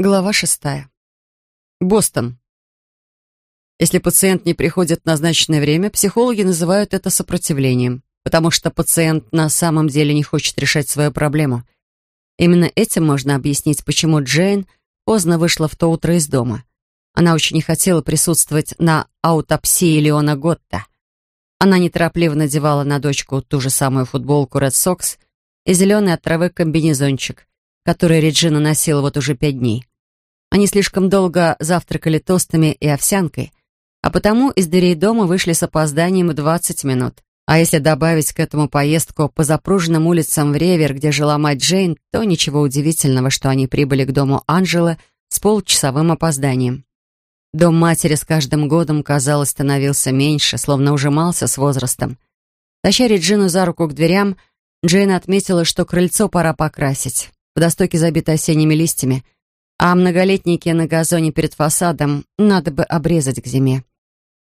Глава шестая. Бостон. Если пациент не приходит в назначенное время, психологи называют это сопротивлением, потому что пациент на самом деле не хочет решать свою проблему. Именно этим можно объяснить, почему Джейн поздно вышла в то утро из дома. Она очень не хотела присутствовать на аутопсии Леона Готта. Она неторопливо надевала на дочку ту же самую футболку Red Sox и зеленый от травы комбинезончик, который Реджина носила вот уже пять дней. Они слишком долго завтракали тостами и овсянкой, а потому из дверей дома вышли с опозданием в 20 минут. А если добавить к этому поездку по запруженным улицам в Ревер, где жила мать Джейн, то ничего удивительного, что они прибыли к дому Анжелы с полчасовым опозданием. Дом матери с каждым годом, казалось, становился меньше, словно ужимался с возрастом. Таща Реджину за руку к дверям, Джейн отметила, что крыльцо пора покрасить. Водостоки забиты осенними листьями — а многолетники на газоне перед фасадом надо бы обрезать к зиме.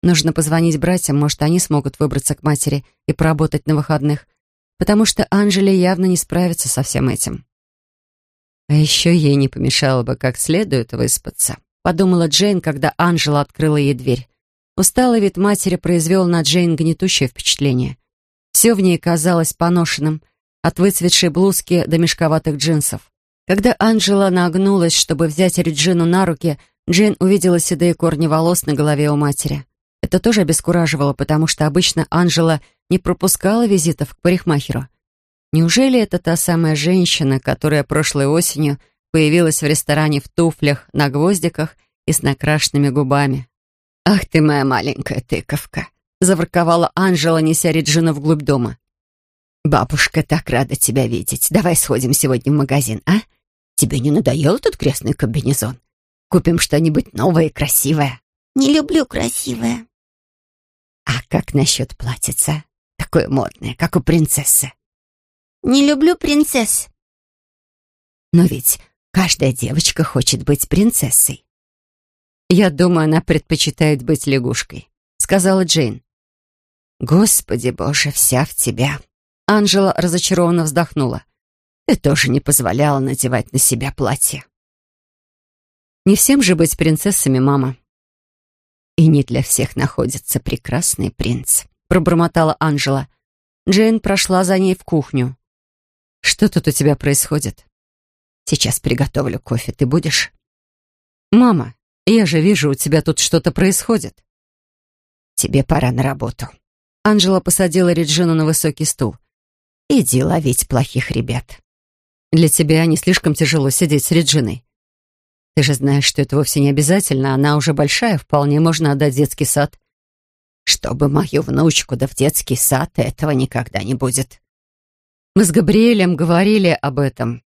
Нужно позвонить братьям, может, они смогут выбраться к матери и поработать на выходных, потому что Анжеле явно не справится со всем этим. А еще ей не помешало бы как следует выспаться, подумала Джейн, когда Анжела открыла ей дверь. Усталый вид матери произвел на Джейн гнетущее впечатление. Все в ней казалось поношенным, от выцветшей блузки до мешковатых джинсов. Когда Анжела нагнулась, чтобы взять Реджину на руки, Джейн увидела седые корни волос на голове у матери. Это тоже обескураживало, потому что обычно Анжела не пропускала визитов к парикмахеру. Неужели это та самая женщина, которая прошлой осенью появилась в ресторане в туфлях, на гвоздиках и с накрашенными губами? «Ах ты моя маленькая тыковка!» — заворковала Анжела, неся Реджину вглубь дома. «Бабушка так рада тебя видеть. Давай сходим сегодня в магазин, а? Тебе не надоел этот грязный комбинезон? Купим что-нибудь новое и красивое». «Не люблю красивое». «А как насчет платьица? Такое модное, как у принцессы». «Не люблю принцесс». «Но ведь каждая девочка хочет быть принцессой». «Я думаю, она предпочитает быть лягушкой», — сказала Джейн. «Господи боже, вся в тебя!» Анжела разочарованно вздохнула. Ты тоже не позволяла надевать на себя платье. Не всем же быть принцессами, мама. И не для всех находится прекрасный принц, пробормотала Анжела. Джейн прошла за ней в кухню. Что тут у тебя происходит? Сейчас приготовлю кофе, ты будешь? Мама, я же вижу, у тебя тут что-то происходит. Тебе пора на работу. Анжела посадила Реджину на высокий стул. Иди ловить плохих ребят. Для тебя не слишком тяжело сидеть с Реджиной. Ты же знаешь, что это вовсе не обязательно. Она уже большая, вполне можно отдать детский сад. Чтобы мою внучку да в детский сад, этого никогда не будет. Мы с Габриэлем говорили об этом.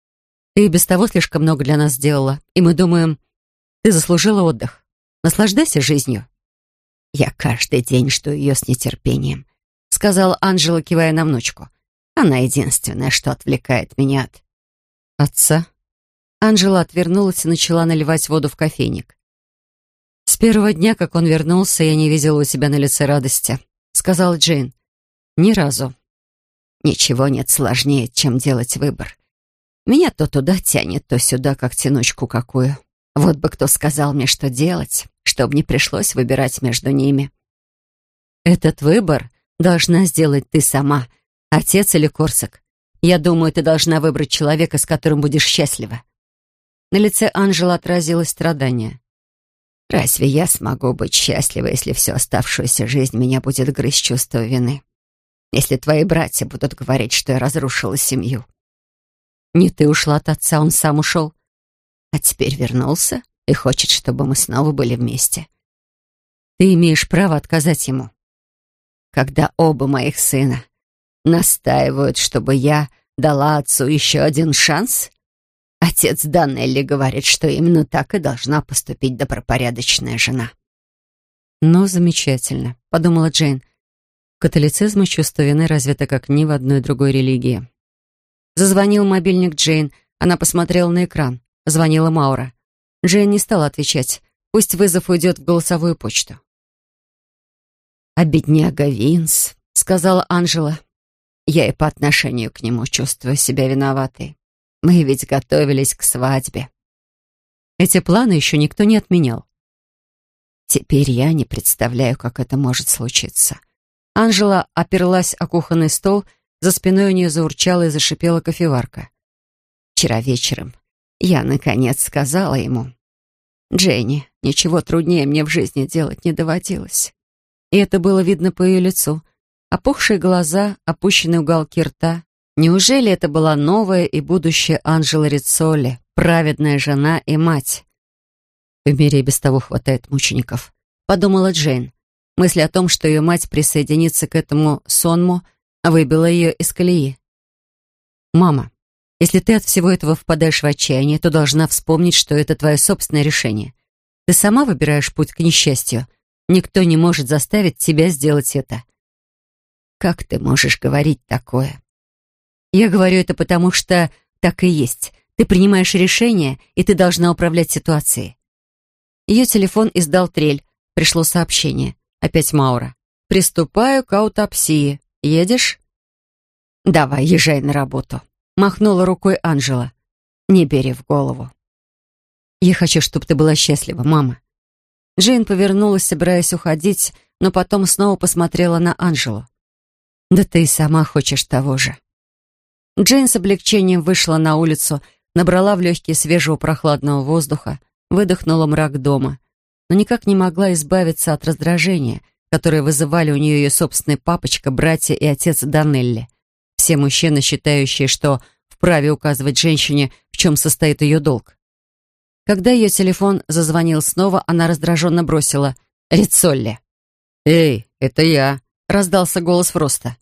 Ты и без того слишком много для нас сделала, и мы думаем, ты заслужила отдых. Наслаждайся жизнью. Я каждый день жду ее с нетерпением, сказала Анжела, кивая на внучку. Она единственная, что отвлекает меня от Отца? Анжела отвернулась и начала наливать воду в кофейник. «С первого дня, как он вернулся, я не видела у себя на лице радости», — сказала Джейн. «Ни разу. Ничего нет сложнее, чем делать выбор. Меня то туда тянет, то сюда, как тянучку какую. Вот бы кто сказал мне, что делать, чтобы не пришлось выбирать между ними. Этот выбор должна сделать ты сама, отец или Корсак. Я думаю, ты должна выбрать человека, с которым будешь счастлива». На лице Анжела отразилось страдание. «Разве я смогу быть счастлива, если всю оставшуюся жизнь меня будет грызть чувство вины? Если твои братья будут говорить, что я разрушила семью?» «Не ты ушла от отца, он сам ушел. А теперь вернулся и хочет, чтобы мы снова были вместе. Ты имеешь право отказать ему. Когда оба моих сына Настаивают, чтобы я дала отцу еще один шанс? Отец Данелли говорит, что именно так и должна поступить добропорядочная жена. «Ну, замечательно», — подумала Джейн. В католицизме чувство вины развито как ни в одной другой религии. Зазвонил мобильник Джейн. Она посмотрела на экран. Звонила Маура. Джейн не стала отвечать. Пусть вызов уйдет в голосовую почту. «А бедняга Винс», — сказала Анжела. Я и по отношению к нему чувствую себя виноватой. Мы ведь готовились к свадьбе. Эти планы еще никто не отменял. Теперь я не представляю, как это может случиться. Анжела оперлась о кухонный стол, за спиной у нее заурчала и зашипела кофеварка. Вчера вечером я, наконец, сказала ему. «Дженни, ничего труднее мне в жизни делать не доводилось». И это было видно по ее лицу. Опухшие глаза, опущенные уголки рта. Неужели это была новая и будущая Анжела Рицоли, праведная жена и мать? В мире без того хватает мучеников, подумала Джейн. Мысль о том, что ее мать присоединится к этому сонму, выбила ее из колеи. «Мама, если ты от всего этого впадаешь в отчаяние, то должна вспомнить, что это твое собственное решение. Ты сама выбираешь путь к несчастью. Никто не может заставить тебя сделать это. Как ты можешь говорить такое? Я говорю это потому, что так и есть. Ты принимаешь решение, и ты должна управлять ситуацией. Ее телефон издал трель. Пришло сообщение. Опять Маура. «Приступаю к аутопсии. Едешь?» «Давай, езжай на работу», — махнула рукой Анжела. «Не бери в голову». «Я хочу, чтобы ты была счастлива, мама». Джейн повернулась, собираясь уходить, но потом снова посмотрела на Анжелу. «Да ты и сама хочешь того же». Джейн с облегчением вышла на улицу, набрала в легкие свежего прохладного воздуха, выдохнула мрак дома, но никак не могла избавиться от раздражения, которое вызывали у нее ее собственный папочка, братья и отец Данелли. Все мужчины, считающие, что вправе указывать женщине, в чем состоит ее долг. Когда ее телефон зазвонил снова, она раздраженно бросила «Рицолли». «Эй, это я», — раздался голос Фроста.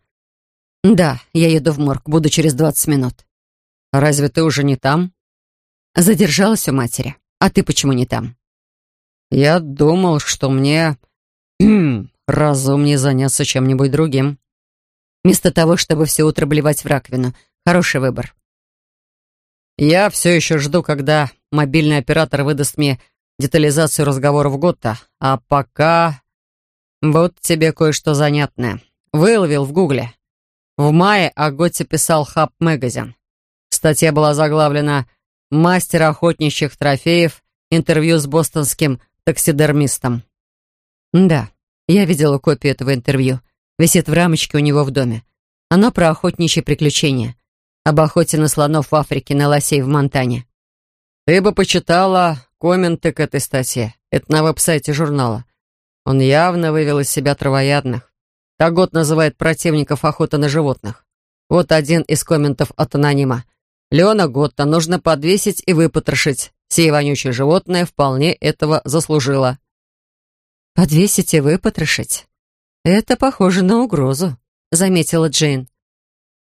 «Да, я еду в морг, буду через двадцать минут». «Разве ты уже не там?» Задержалась у матери. «А ты почему не там?» «Я думал, что мне разумнее заняться чем-нибудь другим». Вместо того, чтобы все утро блевать в раковину. Хороший выбор. Я все еще жду, когда мобильный оператор выдаст мне детализацию разговоров Готта. А пока... Вот тебе кое-что занятное. Выловил в гугле. В мае о Готте писал Хаб Магазин. Статья была заглавлена «Мастер охотничьих трофеев. Интервью с бостонским таксидермистом». Да, я видела копию этого интервью. Висит в рамочке у него в доме. Оно про охотничьи приключения. Об охоте на слонов в Африке, на лосей в Монтане. Ты бы почитала комменты к этой статье. Это на веб-сайте журнала. Он явно вывел из себя травоядных. Так год называет противников охоты на животных. Вот один из комментов от анонима. Леона Готта нужно подвесить и выпотрошить. Сие вонючее животное вполне этого заслужило. Подвесить и выпотрошить? «Это похоже на угрозу», — заметила Джейн.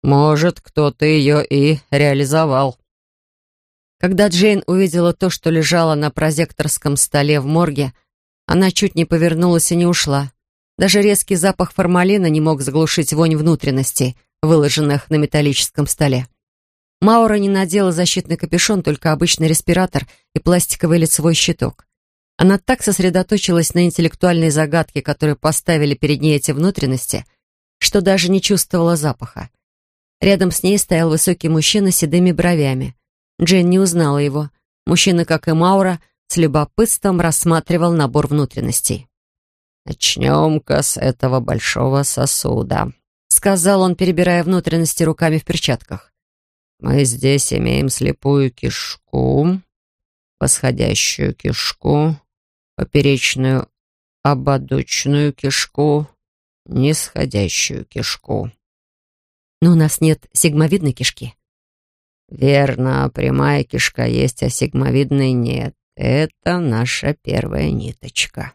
«Может, кто-то ее и реализовал». Когда Джейн увидела то, что лежало на прозекторском столе в морге, она чуть не повернулась и не ушла. Даже резкий запах формалина не мог заглушить вонь внутренностей, выложенных на металлическом столе. Маура не надела защитный капюшон, только обычный респиратор и пластиковый лицевой щиток. Она так сосредоточилась на интеллектуальной загадке, которую поставили перед ней эти внутренности, что даже не чувствовала запаха. Рядом с ней стоял высокий мужчина с седыми бровями. Джейн не узнала его. Мужчина, как и Маура, с любопытством рассматривал набор внутренностей. «Начнем-ка с этого большого сосуда», — сказал он, перебирая внутренности руками в перчатках. «Мы здесь имеем слепую кишку, восходящую кишку, поперечную ободочную кишку, нисходящую кишку. Но у нас нет сигмовидной кишки. Верно, прямая кишка есть, а сигмовидной нет. Это наша первая ниточка.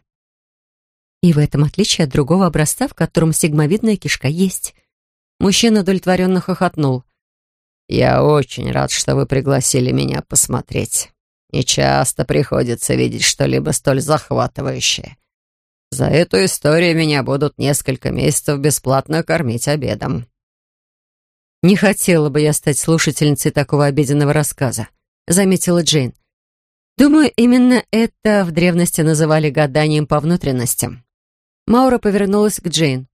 И в этом отличие от другого образца, в котором сигмовидная кишка есть. Мужчина удовлетворенно хохотнул. «Я очень рад, что вы пригласили меня посмотреть. Не часто приходится видеть что-либо столь захватывающее. За эту историю меня будут несколько месяцев бесплатно кормить обедом. «Не хотела бы я стать слушательницей такого обеденного рассказа», — заметила Джейн. «Думаю, именно это в древности называли гаданием по внутренностям». Маура повернулась к Джейн.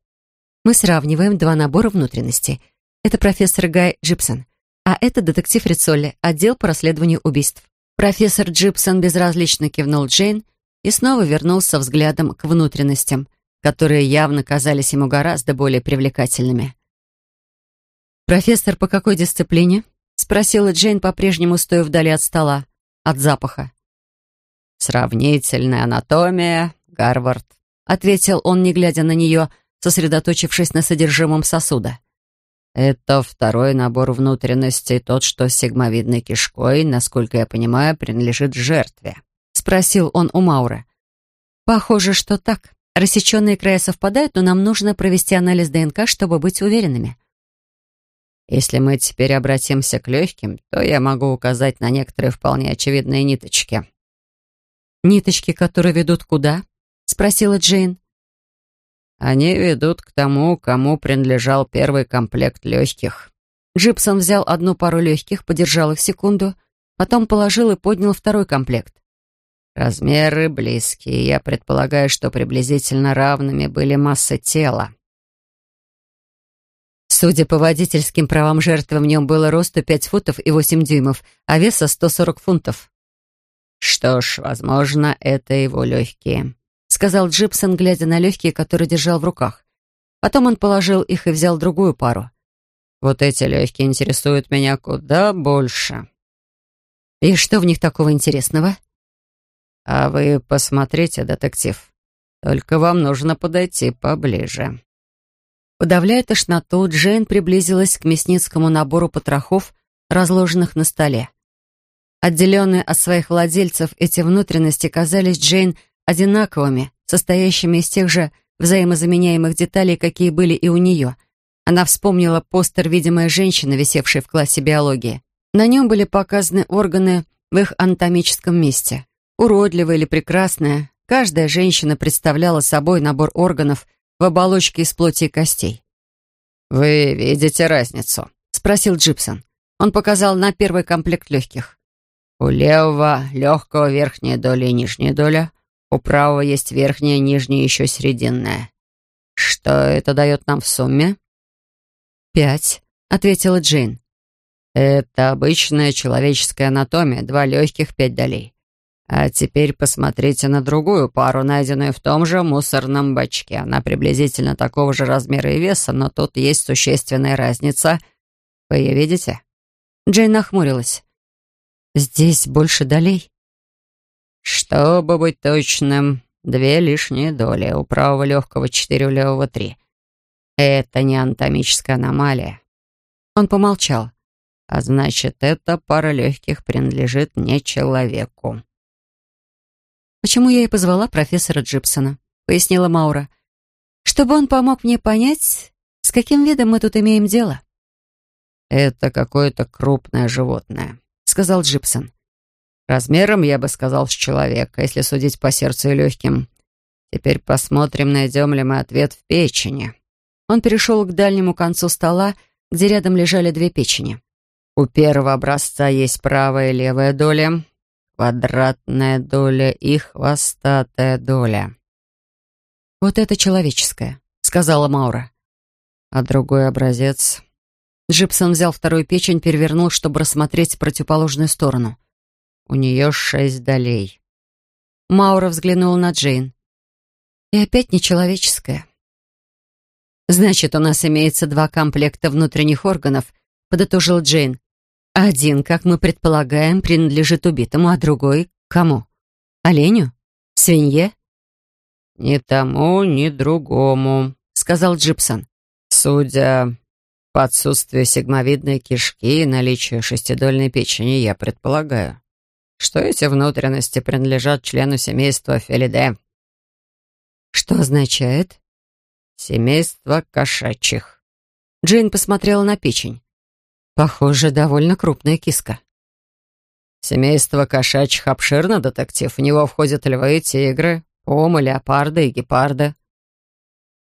«Мы сравниваем два набора внутренностей. Это профессор Гай Джипсон, а это детектив Рицолли, отдел по расследованию убийств. Профессор Джипсон безразлично кивнул Джейн и снова вернулся взглядом к внутренностям, которые явно казались ему гораздо более привлекательными. «Профессор по какой дисциплине?» — спросила Джейн, по-прежнему стоя вдали от стола, от запаха. «Сравнительная анатомия, Гарвард», — ответил он, не глядя на нее, сосредоточившись на содержимом сосуда. «Это второй набор внутренностей, тот, что с сигмовидной кишкой, насколько я понимаю, принадлежит жертве», — спросил он у Маура. «Похоже, что так. Рассеченные края совпадают, но нам нужно провести анализ ДНК, чтобы быть уверенными». Если мы теперь обратимся к легким, то я могу указать на некоторые вполне очевидные ниточки. «Ниточки, которые ведут куда?» — спросила Джейн. «Они ведут к тому, кому принадлежал первый комплект легких». Джипсон взял одну пару легких, подержал их секунду, потом положил и поднял второй комплект. Размеры близкие. Я предполагаю, что приблизительно равными были массы тела. Судя по водительским правам жертвы, в нем было росту 5 футов и 8 дюймов, а веса 140 фунтов. «Что ж, возможно, это его легкие», — сказал Джипсон, глядя на легкие, которые держал в руках. Потом он положил их и взял другую пару. «Вот эти легкие интересуют меня куда больше». «И что в них такого интересного?» «А вы посмотрите, детектив. Только вам нужно подойти поближе». Подавляя тошноту, Джейн приблизилась к мясницкому набору потрохов, разложенных на столе. Отделенные от своих владельцев, эти внутренности казались Джейн одинаковыми, состоящими из тех же взаимозаменяемых деталей, какие были и у нее. Она вспомнила постер «Видимая женщина», висевший в классе биологии. На нем были показаны органы в их анатомическом месте. Уродливая или прекрасная, каждая женщина представляла собой набор органов в оболочке из плоти и костей. «Вы видите разницу?» — спросил Джипсон. Он показал на первый комплект легких. У левого легкого верхняя доля и нижняя доля. У правого есть верхняя, нижняя еще серединная. Что это дает нам в сумме? «Пять», — ответила Джейн. «Это обычная человеческая анатомия, два легких, пять долей. А теперь посмотрите на другую пару, найденную в том же мусорном бачке. Она приблизительно такого же размера и веса, но тут есть существенная разница. Вы ее видите?» Джейн нахмурилась. Здесь больше долей. Чтобы быть точным, две лишние доли. У правого легкого четыре, у левого три. Это не анатомическая аномалия. Он помолчал. А значит, эта пара легких принадлежит не человеку. «Почему я и позвала профессора Джипсона?» — пояснила Маура. «Чтобы он помог мне понять, с каким видом мы тут имеем дело». «Это какое-то крупное животное сказал Джипсон. «Размером, я бы сказал, с человека, если судить по сердцу и легким. Теперь посмотрим, найдем ли мы ответ в печени». Он перешел к дальнему концу стола, где рядом лежали две печени. У первого образца есть правая и левая доля, квадратная доля и хвостатая доля. «Вот это человеческое», — сказала Маура. А другой образец Джипсон взял вторую печень, перевернул, чтобы рассмотреть противоположную сторону. «У нее шесть долей». Маура взглянула на Джейн. «И опять нечеловеческое». «Значит, у нас имеется два комплекта внутренних органов», — подытожил Джейн. «Один, как мы предполагаем, принадлежит убитому, а другой — кому? Оленю? Свинье?» «Ни тому, ни другому», — сказал Джипсон. «Судя по отсутствию сигмовидной кишки и наличию шестидольной печени, я предполагаю, что эти внутренности принадлежат члену семейства Фелиде. Что означает? Семейство кошачьих. Джейн посмотрела на печень. Похоже, довольно крупная киска. Семейство кошачьих обширно, детектив. В него входят львы, тигры, помы, леопарды и гепарды.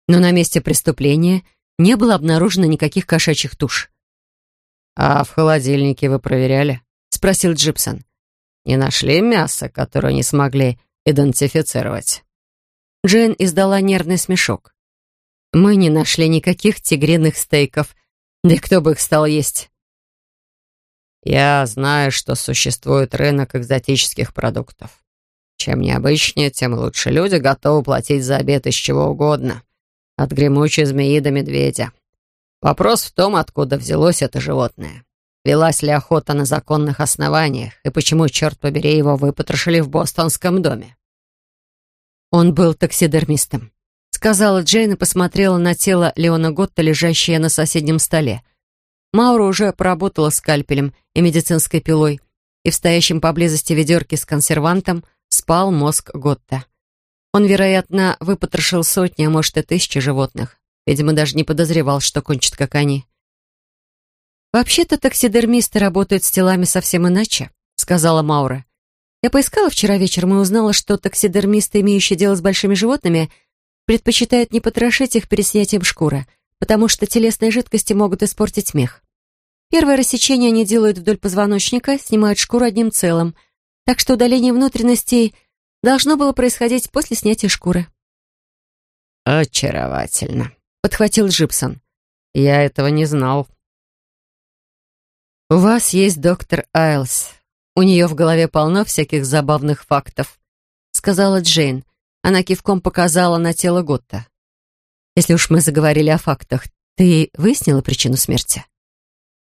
Но на месте преступления не было обнаружено никаких кошачьих туш. «А в холодильнике вы проверяли?» — спросил Джипсон. «Не нашли мясо, которое не смогли идентифицировать?» Джейн издала нервный смешок. «Мы не нашли никаких тигриных стейков. Да кто бы их стал есть?» Я знаю, что существует рынок экзотических продуктов. Чем необычнее, тем лучше. Люди готовы платить за обед из чего угодно. От гремучей змеи до медведя. Вопрос в том, откуда взялось это животное. Велась ли охота на законных основаниях, и почему, черт побери, его выпотрошили в бостонском доме? Он был таксидермистом, сказала Джейн и посмотрела на тело Леона Готта, лежащее на соседнем столе. Маура уже поработала скальпелем и медицинской пилой, и в стоящем поблизости ведерке с консервантом спал мозг Готта. Он, вероятно, выпотрошил сотни, а может и тысячи животных. Видимо, даже не подозревал, что кончит, как они. «Вообще-то таксидермисты работают с телами совсем иначе», — сказала Маура. «Я поискала вчера вечером и узнала, что таксидермисты, имеющие дело с большими животными, предпочитают не потрошить их перед снятием шкуры, потому что телесные жидкости могут испортить мех. Первое рассечение они делают вдоль позвоночника, снимают шкуру одним целым, так что удаление внутренностей должно было происходить после снятия шкуры». «Очаровательно», — подхватил Джипсон. «Я этого не знал». «У вас есть доктор Айлс. У нее в голове полно всяких забавных фактов», — сказала Джейн. Она кивком показала на тело Готта. «Если уж мы заговорили о фактах, ты выяснила причину смерти?»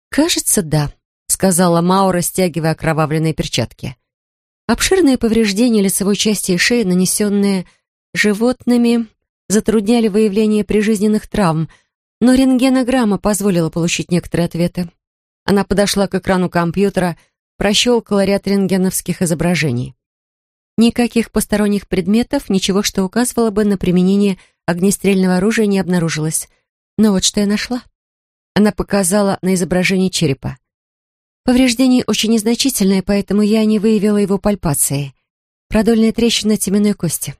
«Кажется, да», — сказала Маура, стягивая окровавленные перчатки. Обширные повреждения лицевой части и шеи, нанесенные животными, затрудняли выявление прижизненных травм, но рентгенограмма позволила получить некоторые ответы. Она подошла к экрану компьютера, прощелкала ряд рентгеновских изображений. Никаких посторонних предметов, ничего, что указывало бы на применение огнестрельного оружия, не обнаружилось. Но вот что я нашла. Она показала на изображении черепа. Повреждение очень незначительное, поэтому я не выявила его пальпацией. Продольная трещина теменной кости.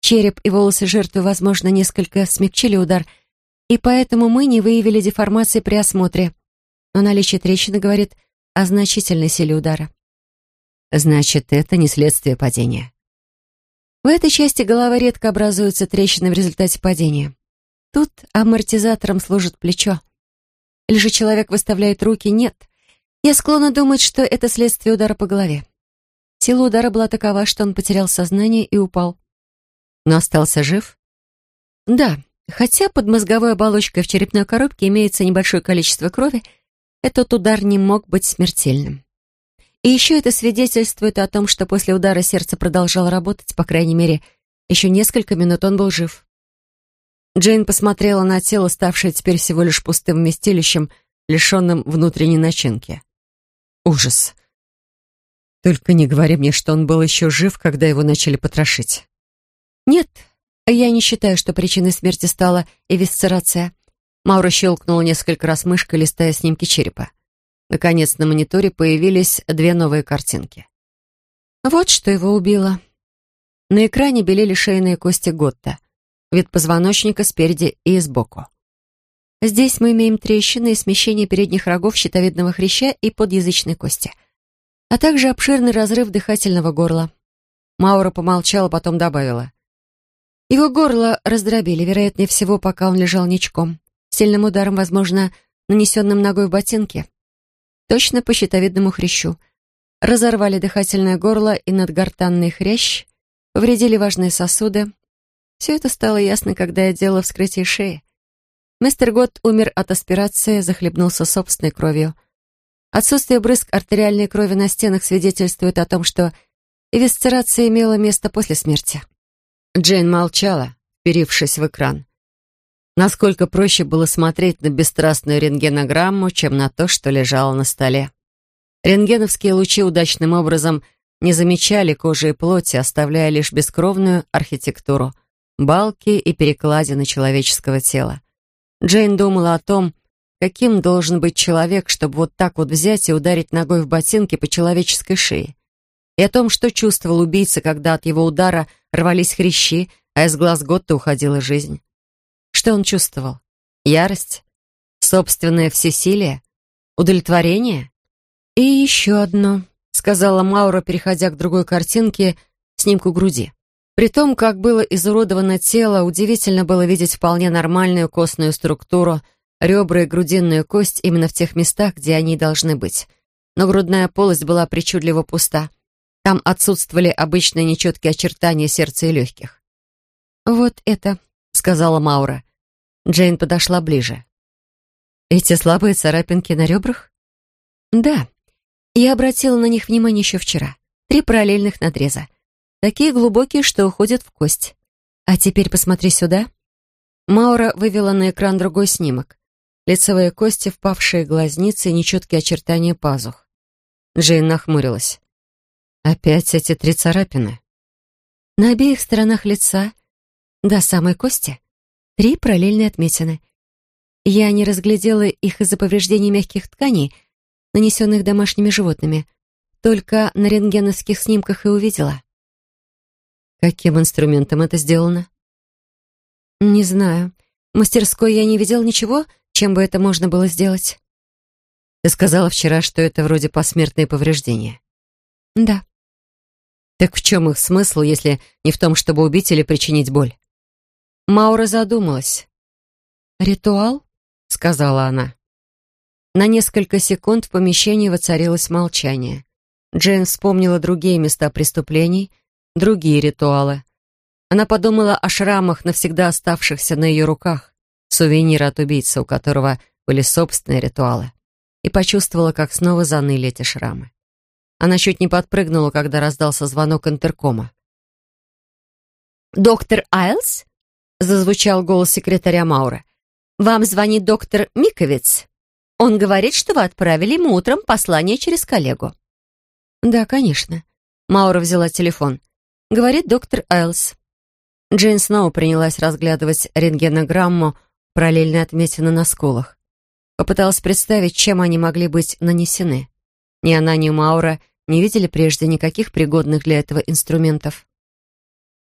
Череп и волосы жертвы, возможно, несколько смягчили удар, и поэтому мы не выявили деформации при осмотре. Но наличие трещины говорит о значительной силе удара. Значит, это не следствие падения. В этой части головы редко образуются трещины в результате падения. Тут амортизатором служит плечо. Или же человек выставляет руки? Нет. Я склонна думать, что это следствие удара по голове. Сила удара была такова, что он потерял сознание и упал но остался жив? Да, хотя под мозговой оболочкой в черепной коробке имеется небольшое количество крови, этот удар не мог быть смертельным. И еще это свидетельствует о том, что после удара сердце продолжало работать, по крайней мере, еще несколько минут он был жив. Джейн посмотрела на тело, ставшее теперь всего лишь пустым вместилищем, лишенным внутренней начинки. Ужас. Только не говори мне, что он был еще жив, когда его начали потрошить. «Нет, я не считаю, что причиной смерти стала эвисцерация». Маура щелкнула несколько раз мышкой, листая снимки черепа. Наконец на мониторе появились две новые картинки. Вот что его убило. На экране белели шейные кости Готта, вид позвоночника спереди и сбоку. Здесь мы имеем трещины и смещение передних рогов щитовидного хряща и подъязычной кости, а также обширный разрыв дыхательного горла. Маура помолчала, потом добавила. Его горло раздробили, вероятнее всего, пока он лежал ничком. Сильным ударом, возможно, нанесенным ногой в ботинке. Точно по щитовидному хрящу. Разорвали дыхательное горло и надгортанный хрящ, повредили важные сосуды. Все это стало ясно, когда я делала вскрытие шеи. Мистер Гот умер от аспирации, захлебнулся собственной кровью. Отсутствие брызг артериальной крови на стенах свидетельствует о том, что эвисцерация имела место после смерти. Джейн молчала, вперившись в экран. Насколько проще было смотреть на бесстрастную рентгенограмму, чем на то, что лежало на столе. Рентгеновские лучи удачным образом не замечали кожи и плоти, оставляя лишь бескровную архитектуру, балки и перекладины человеческого тела. Джейн думала о том, каким должен быть человек, чтобы вот так вот взять и ударить ногой в ботинки по человеческой шее и о том, что чувствовал убийца, когда от его удара рвались хрящи, а из глаз Готта уходила жизнь. Что он чувствовал? Ярость? Собственное всесилие? Удовлетворение? И еще одно, сказала Маура, переходя к другой картинке, снимку груди. При том, как было изуродовано тело, удивительно было видеть вполне нормальную костную структуру, ребра и грудинную кость именно в тех местах, где они должны быть. но грудная полость была причудливо пуста. Там отсутствовали обычные нечеткие очертания сердца и легких. «Вот это», — сказала Маура. Джейн подошла ближе. «Эти слабые царапинки на ребрах?» «Да. Я обратила на них внимание еще вчера. Три параллельных надреза. Такие глубокие, что уходят в кость. А теперь посмотри сюда». Маура вывела на экран другой снимок. Лицевые кости, впавшие глазницы и нечеткие очертания пазух. Джейн нахмурилась. «Опять эти три царапины?» На обеих сторонах лица, до самой кости, три параллельные отметины. Я не разглядела их из-за повреждений мягких тканей, нанесенных домашними животными, только на рентгеновских снимках и увидела. Каким инструментом это сделано? Не знаю. В мастерской я не видел ничего, чем бы это можно было сделать? Ты сказала вчера, что это вроде посмертные повреждения. Да. Так в чем их смысл, если не в том, чтобы убить или причинить боль? Маура задумалась. «Ритуал?» — сказала она. На несколько секунд в помещении воцарилось молчание. Джейн вспомнила другие места преступлений, другие ритуалы. Она подумала о шрамах, навсегда оставшихся на ее руках сувенир от убийцы, у которого были собственные ритуалы, и почувствовала, как снова заныли эти шрамы. Она чуть не подпрыгнула, когда раздался звонок интеркома. «Доктор Айлс?» — зазвучал голос секретаря Маура. «Вам звонит доктор Миковиц. Он говорит, что вы отправили ему утром послание через коллегу». «Да, конечно». Маура взяла телефон. Говорит доктор Айлс. Джейн снова принялась разглядывать рентгенограмму параллельно отметины на скулах. Попыталась представить, чем они могли быть нанесены. Ни она, ни Маура не видели прежде никаких пригодных для этого инструментов.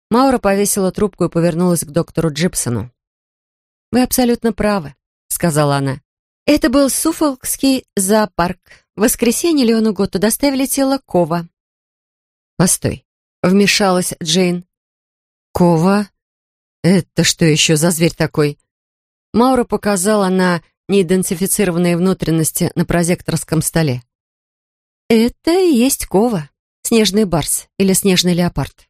Маура повесила трубку и повернулась к доктору Джипсону. «Вы абсолютно правы», — сказала она. «Это был Суфолкский зоопарк. В воскресенье Леону Готту доставили тело Кова». «Постой», — вмешалась Джейн. «Кова? Это что еще за зверь такой?» Маура показала на неидентифицированные внутренности на прозекторском столе. «Это и есть кова, снежный барс или снежный леопард».